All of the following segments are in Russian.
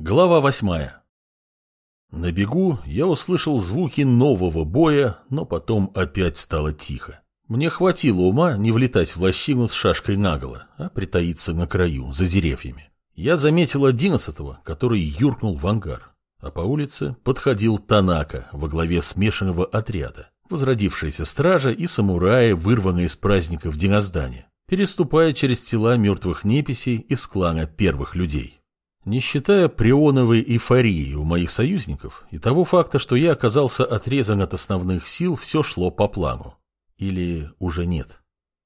Глава восьмая. На бегу я услышал звуки нового боя, но потом опять стало тихо. Мне хватило ума не влетать в лощину с шашкой наголо, а притаиться на краю, за деревьями. Я заметил одиннадцатого, который юркнул в ангар. А по улице подходил Танака во главе смешанного отряда, возродившаяся стража и самураи, вырванные из праздников Диноздания, переступая через тела мертвых неписей из клана первых людей. Не считая прионовой эйфории у моих союзников и того факта, что я оказался отрезан от основных сил, все шло по плану. Или уже нет.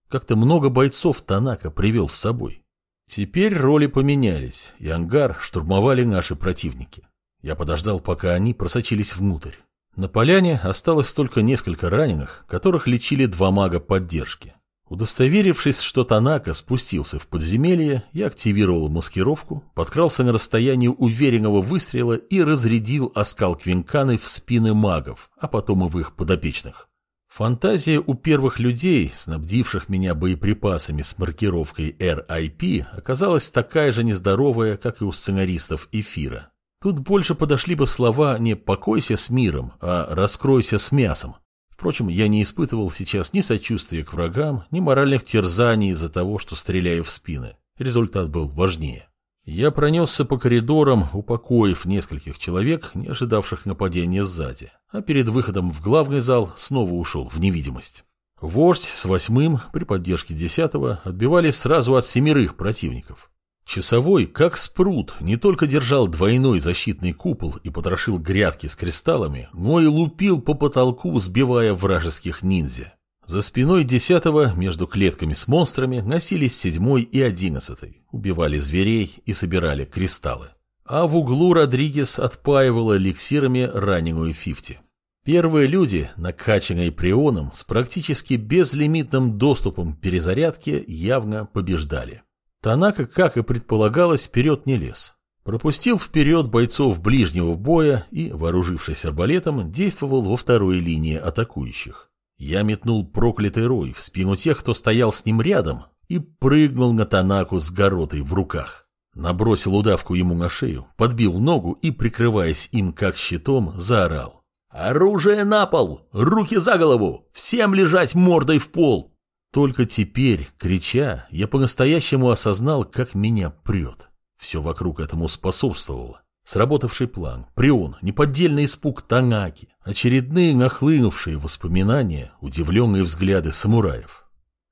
Как-то много бойцов Танака привел с собой. Теперь роли поменялись, и ангар штурмовали наши противники. Я подождал, пока они просочились внутрь. На поляне осталось только несколько раненых, которых лечили два мага поддержки. Удостоверившись, что Танака спустился в подземелье, я активировал маскировку, подкрался на расстояние уверенного выстрела и разрядил оскал Квинканы в спины магов, а потом и в их подопечных. Фантазия у первых людей, снабдивших меня боеприпасами с маркировкой RIP, оказалась такая же нездоровая, как и у сценаристов эфира. Тут больше подошли бы слова не «покойся с миром», а «раскройся с мясом». Впрочем, я не испытывал сейчас ни сочувствия к врагам, ни моральных терзаний из-за того, что стреляю в спины. Результат был важнее. Я пронесся по коридорам, упокоив нескольких человек, не ожидавших нападения сзади, а перед выходом в главный зал снова ушел в невидимость. Вождь с восьмым при поддержке десятого отбивались сразу от семерых противников. Часовой, как спрут, не только держал двойной защитный купол и потрошил грядки с кристаллами, но и лупил по потолку, сбивая вражеских ниндзя. За спиной десятого, между клетками с монстрами, носились седьмой и одиннадцатый, убивали зверей и собирали кристаллы. А в углу Родригес отпаивала эликсирами раненую Фифти. Первые люди, накачанные прионом, с практически безлимитным доступом к перезарядке, явно побеждали. Танака, как и предполагалось, вперед не лез. Пропустил вперед бойцов ближнего боя и, вооружившись арбалетом, действовал во второй линии атакующих. Я метнул проклятый рой в спину тех, кто стоял с ним рядом, и прыгнул на Танаку с горотой в руках. Набросил удавку ему на шею, подбил ногу и, прикрываясь им как щитом, заорал. «Оружие на пол! Руки за голову! Всем лежать мордой в пол!» Только теперь, крича, я по-настоящему осознал, как меня прет. Все вокруг этому способствовало. Сработавший план, прион, неподдельный испуг Танаки, очередные нахлынувшие воспоминания, удивленные взгляды самураев.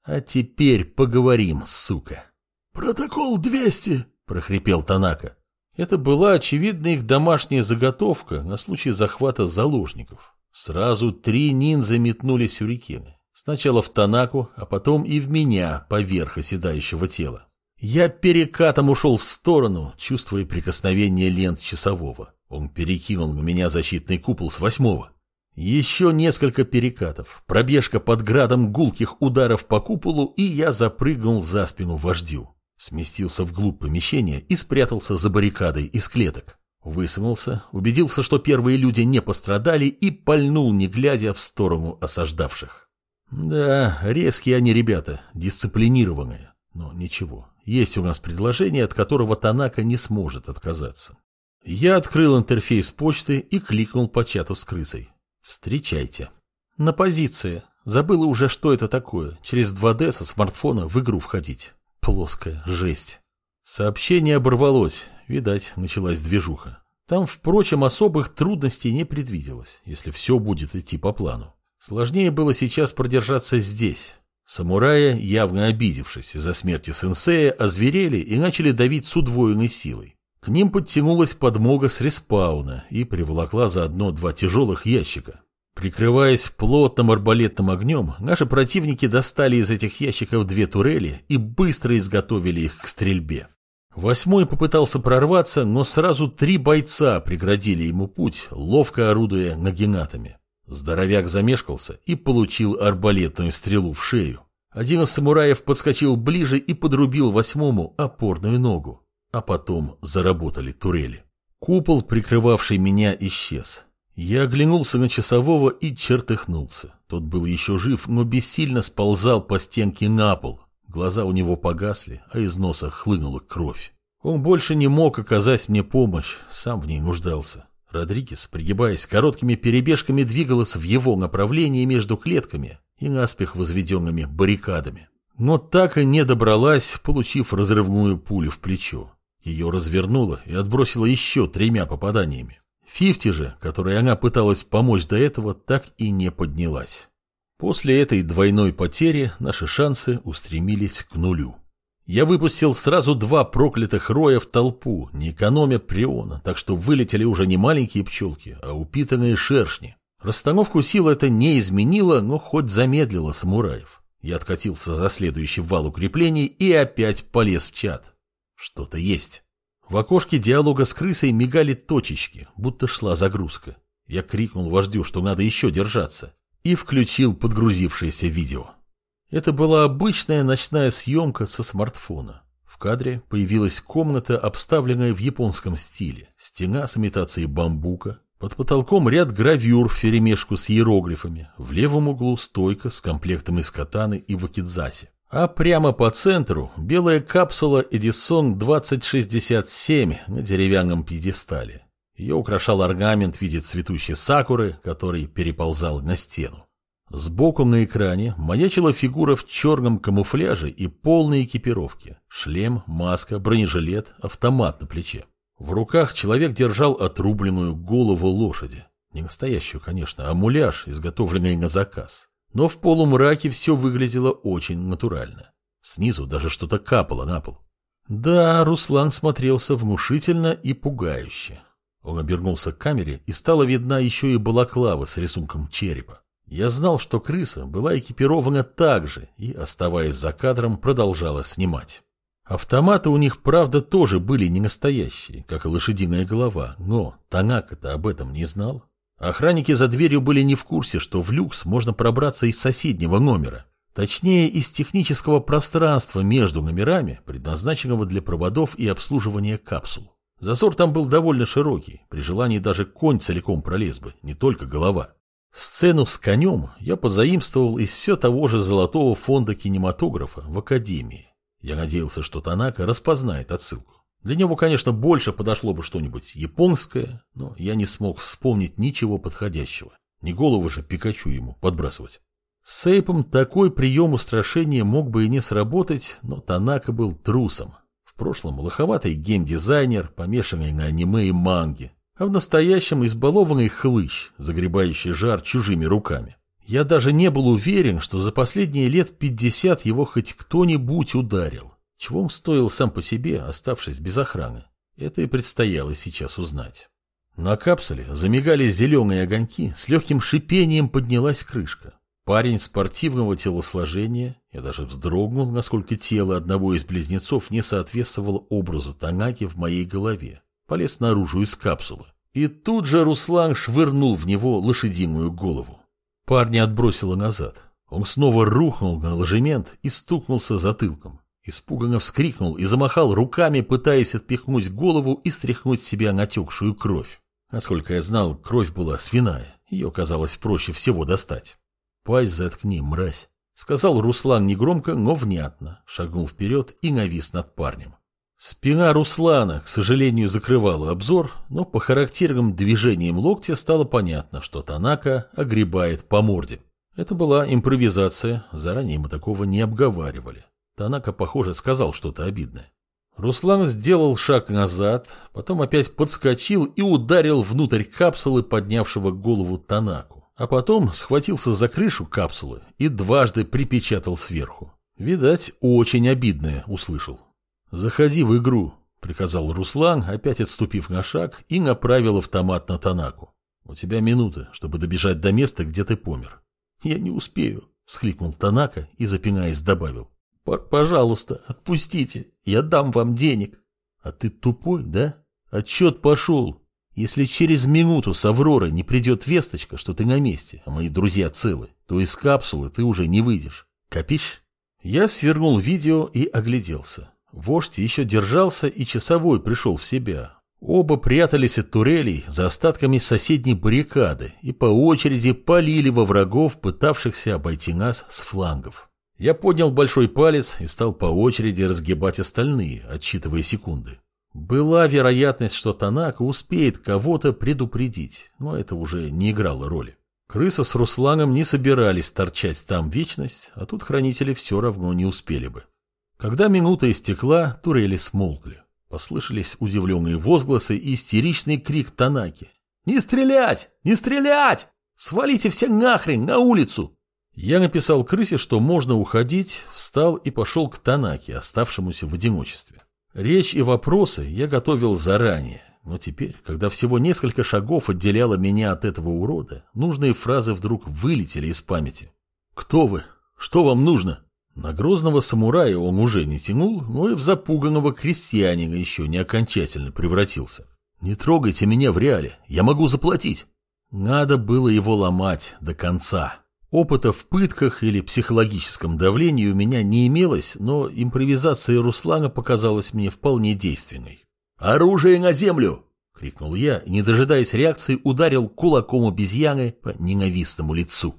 А теперь поговорим, сука. «Протокол 200!» – прохрипел Танака. Это была, очевидно, их домашняя заготовка на случай захвата заложников. Сразу три ниндзя метнули сюрикены. Сначала в Танаку, а потом и в меня поверх оседающего тела. Я перекатом ушел в сторону, чувствуя прикосновение лент часового. Он перекинул на меня защитный купол с восьмого. Еще несколько перекатов, пробежка под градом гулких ударов по куполу, и я запрыгнул за спину вождю. Сместился вглубь помещения и спрятался за баррикадой из клеток. Высунулся, убедился, что первые люди не пострадали, и пальнул, не глядя, в сторону осаждавших. Да, резкие они ребята, дисциплинированные. Но ничего, есть у нас предложение, от которого Танака не сможет отказаться. Я открыл интерфейс почты и кликнул по чату с крысой. Встречайте. На позиции. Забыла уже, что это такое. Через 2D со смартфона в игру входить. Плоская жесть. Сообщение оборвалось. Видать, началась движуха. Там, впрочем, особых трудностей не предвиделось, если все будет идти по плану. Сложнее было сейчас продержаться здесь. Самураи, явно обидевшись из-за смерти сенсея, озверели и начали давить с удвоенной силой. К ним подтянулась подмога с респауна и приволокла заодно два тяжелых ящика. Прикрываясь плотным арбалетным огнем, наши противники достали из этих ящиков две турели и быстро изготовили их к стрельбе. Восьмой попытался прорваться, но сразу три бойца преградили ему путь, ловко орудуя нагинатами. Здоровяк замешкался и получил арбалетную стрелу в шею. Один из самураев подскочил ближе и подрубил восьмому опорную ногу. А потом заработали турели. Купол, прикрывавший меня, исчез. Я оглянулся на часового и чертыхнулся. Тот был еще жив, но бессильно сползал по стенке на пол. Глаза у него погасли, а из носа хлынула кровь. Он больше не мог оказать мне помощь, сам в ней нуждался. Родригес, пригибаясь короткими перебежками, двигалась в его направлении между клетками и наспех возведенными баррикадами. Но так и не добралась, получив разрывную пулю в плечо. Ее развернуло и отбросило еще тремя попаданиями. Фифти же, которой она пыталась помочь до этого, так и не поднялась. После этой двойной потери наши шансы устремились к нулю. Я выпустил сразу два проклятых роя в толпу, не экономя приона, так что вылетели уже не маленькие пчелки, а упитанные шершни. Расстановку сил это не изменило, но хоть замедлило самураев. Я откатился за следующий вал укреплений и опять полез в чат. Что-то есть. В окошке диалога с крысой мигали точечки, будто шла загрузка. Я крикнул вождю, что надо еще держаться, и включил подгрузившееся видео. Это была обычная ночная съемка со смартфона. В кадре появилась комната, обставленная в японском стиле. Стена с имитацией бамбука. Под потолком ряд гравюр вперемешку с иероглифами. В левом углу стойка с комплектом из катаны и вакидзаси. А прямо по центру белая капсула Edison 2067 на деревянном пьедестале. Ее украшал орнамент в виде цветущей сакуры, который переползал на стену. Сбоку на экране маячила фигура в черном камуфляже и полной экипировке. Шлем, маска, бронежилет, автомат на плече. В руках человек держал отрубленную голову лошади. Не настоящую, конечно, а муляж, изготовленный на заказ. Но в полумраке все выглядело очень натурально. Снизу даже что-то капало на пол. Да, Руслан смотрелся внушительно и пугающе. Он обернулся к камере, и стала видна еще и балаклава с рисунком черепа. Я знал, что крыса была экипирована так же и, оставаясь за кадром, продолжала снимать. Автоматы у них, правда, тоже были не настоящие, как и лошадиная голова, но Танака-то об этом не знал. Охранники за дверью были не в курсе, что в люкс можно пробраться из соседнего номера. Точнее, из технического пространства между номерами, предназначенного для проводов и обслуживания капсул. Зазор там был довольно широкий, при желании даже конь целиком пролез бы, не только голова. Сцену с конем я позаимствовал из все того же золотого фонда кинематографа в Академии. Я надеялся, что Танака распознает отсылку. Для него, конечно, больше подошло бы что-нибудь японское, но я не смог вспомнить ничего подходящего. Не голову же Пикачу ему подбрасывать. С Сейпом такой прием устрашения мог бы и не сработать, но Танака был трусом. В прошлом лоховатый геймдизайнер, помешанный на аниме и манге, а в настоящем избалованный хлыщ, загребающий жар чужими руками. Я даже не был уверен, что за последние лет пятьдесят его хоть кто-нибудь ударил. Чего он стоил сам по себе, оставшись без охраны? Это и предстояло сейчас узнать. На капсуле замигали зеленые огоньки, с легким шипением поднялась крышка. Парень спортивного телосложения, я даже вздрогнул, насколько тело одного из близнецов не соответствовало образу Танаки в моей голове полез наружу из капсулы. И тут же Руслан швырнул в него лошадиную голову. Парня отбросило назад. Он снова рухнул на ложемент и стукнулся затылком. Испуганно вскрикнул и замахал руками, пытаясь отпихнуть голову и стряхнуть с себя натекшую кровь. Насколько я знал, кровь была свиная. Ее казалось проще всего достать. «Пасть заткни, мразь», — сказал Руслан негромко, но внятно, шагнул вперед и навис над парнем. Спина Руслана, к сожалению, закрывала обзор, но по характерным движениям локтя стало понятно, что Танака огребает по морде. Это была импровизация, заранее мы такого не обговаривали. Танака, похоже, сказал что-то обидное. Руслан сделал шаг назад, потом опять подскочил и ударил внутрь капсулы поднявшего голову Танаку. А потом схватился за крышу капсулы и дважды припечатал сверху. Видать, очень обидное услышал. «Заходи в игру», — приказал Руслан, опять отступив на шаг, и направил автомат на Танаку. «У тебя минута, чтобы добежать до места, где ты помер». «Я не успею», — всхлипнул Танака и, запинаясь, добавил. «Пожалуйста, отпустите, я дам вам денег». «А ты тупой, да? Отчет пошел. Если через минуту с Авроры не придет весточка, что ты на месте, а мои друзья целы, то из капсулы ты уже не выйдешь. Копишь?» Я свернул видео и огляделся. Вождь еще держался, и часовой пришел в себя. Оба прятались от турелей за остатками соседней баррикады и по очереди полили во врагов, пытавшихся обойти нас с флангов. Я поднял большой палец и стал по очереди разгибать остальные, отсчитывая секунды. Была вероятность, что Танака успеет кого-то предупредить, но это уже не играло роли. Крыса с Русланом не собирались торчать там вечность, а тут хранители все равно не успели бы. Когда минута истекла, турели смолкли. Послышались удивленные возгласы и истеричный крик Танаки. «Не стрелять! Не стрелять! Свалите все нахрен на улицу!» Я написал крысе, что можно уходить, встал и пошел к Танаке, оставшемуся в одиночестве. Речь и вопросы я готовил заранее, но теперь, когда всего несколько шагов отделяло меня от этого урода, нужные фразы вдруг вылетели из памяти. «Кто вы? Что вам нужно?» На грозного самурая он уже не тянул, но и в запуганного крестьянина еще не окончательно превратился. «Не трогайте меня в реале, я могу заплатить!» Надо было его ломать до конца. Опыта в пытках или психологическом давлении у меня не имелось, но импровизация Руслана показалась мне вполне действенной. «Оружие на землю!» — крикнул я и, не дожидаясь реакции, ударил кулаком обезьяны по ненавистному лицу.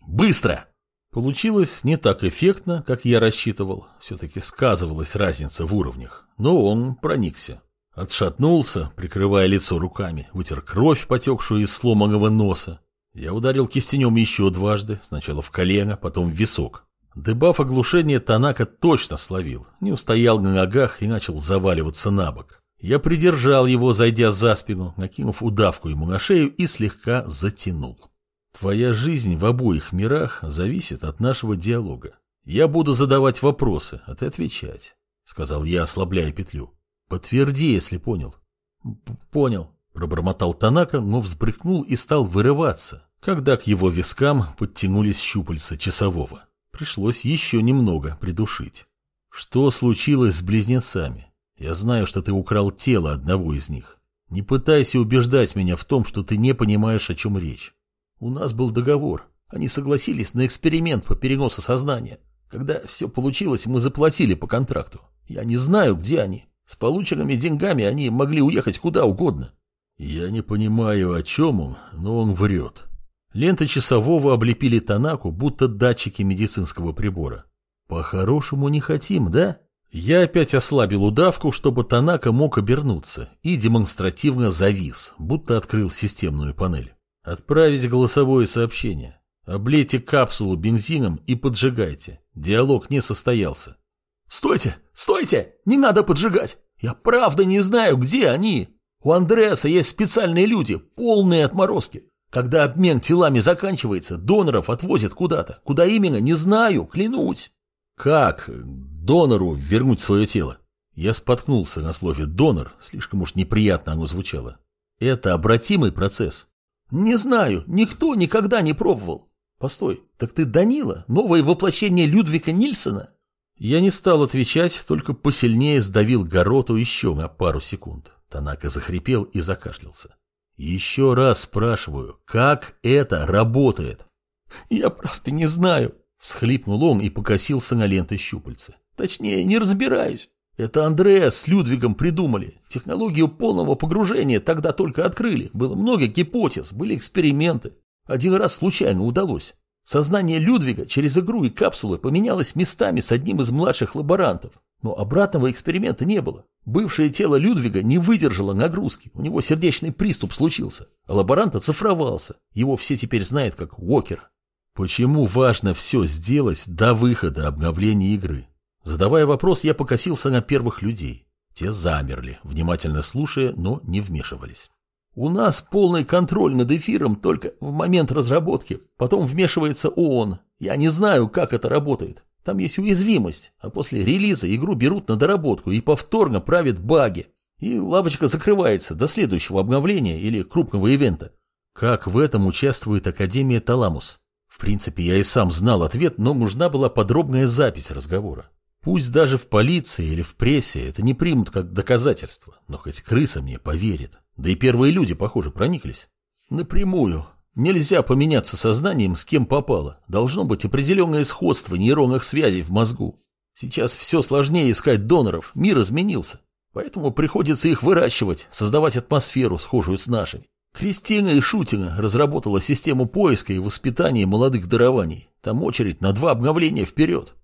«Быстро!» Получилось не так эффектно, как я рассчитывал. Все-таки сказывалась разница в уровнях. Но он проникся. Отшатнулся, прикрывая лицо руками, вытер кровь, потекшую из сломанного носа, я ударил кистенем еще дважды, сначала в колено, потом в висок. Дебаф оглушения Танака точно словил, не устоял на ногах и начал заваливаться на бок. Я придержал его, зайдя за спину, накинув удавку ему на шею и слегка затянул. Твоя жизнь в обоих мирах зависит от нашего диалога. Я буду задавать вопросы, а ты отвечать, — сказал я, ослабляя петлю. Подтверди, если понял. — Понял, — пробормотал Танака, но взбрыкнул и стал вырываться, когда к его вискам подтянулись щупальца часового. Пришлось еще немного придушить. Что случилось с близнецами? Я знаю, что ты украл тело одного из них. Не пытайся убеждать меня в том, что ты не понимаешь, о чем речь. У нас был договор. Они согласились на эксперимент по переносу сознания. Когда все получилось, мы заплатили по контракту. Я не знаю, где они. С полученными деньгами они могли уехать куда угодно. Я не понимаю, о чем он, но он врет. Ленты часового облепили Танаку, будто датчики медицинского прибора. По-хорошему не хотим, да? Я опять ослабил удавку, чтобы Танака мог обернуться, и демонстративно завис, будто открыл системную панель. Отправить голосовое сообщение. Облейте капсулу бензином и поджигайте. Диалог не состоялся. «Стойте! Стойте! Не надо поджигать! Я правда не знаю, где они! У Андреаса есть специальные люди, полные отморозки. Когда обмен телами заканчивается, доноров отвозят куда-то. Куда именно, не знаю, клянусь. Как донору вернуть свое тело? Я споткнулся на слове «донор», слишком уж неприятно оно звучало. Это обратимый процесс. Не знаю, никто никогда не пробовал. Постой, так ты Данила, новое воплощение Людвига Нильсона? Я не стал отвечать, только посильнее сдавил гороту еще на пару секунд. Танака захрипел и закашлялся. Еще раз спрашиваю, как это работает? Я правда не знаю. Всхлипнул он и покосился на ленты щупальца. Точнее, не разбираюсь. Это Андреас с Людвигом придумали. Технологию полного погружения тогда только открыли. Было много гипотез, были эксперименты. Один раз случайно удалось. Сознание Людвига через игру и капсулы поменялось местами с одним из младших лаборантов. Но обратного эксперимента не было. Бывшее тело Людвига не выдержало нагрузки, у него сердечный приступ случился, а лаборант оцифровался, его все теперь знают как Уокер. Почему важно все сделать до выхода обновления игры? Задавая вопрос, я покосился на первых людей. Те замерли, внимательно слушая, но не вмешивались. У нас полный контроль над эфиром только в момент разработки, потом вмешивается ООН. Я не знаю, как это работает. Там есть уязвимость, а после релиза игру берут на доработку и повторно правят баги. И лавочка закрывается до следующего обновления или крупного ивента. Как в этом участвует Академия Таламус? В принципе, я и сам знал ответ, но нужна была подробная запись разговора. Пусть даже в полиции или в прессе это не примут как доказательство, но хоть крыса мне поверит. Да и первые люди, похоже, прониклись. Напрямую, Нельзя поменяться сознанием с кем попало. Должно быть определенное сходство нейронных связей в мозгу. Сейчас все сложнее искать доноров, мир изменился. Поэтому приходится их выращивать, создавать атмосферу, схожую с нашей. Кристина и Шутина разработала систему поиска и воспитания молодых дарований. Там очередь на два обновления вперед.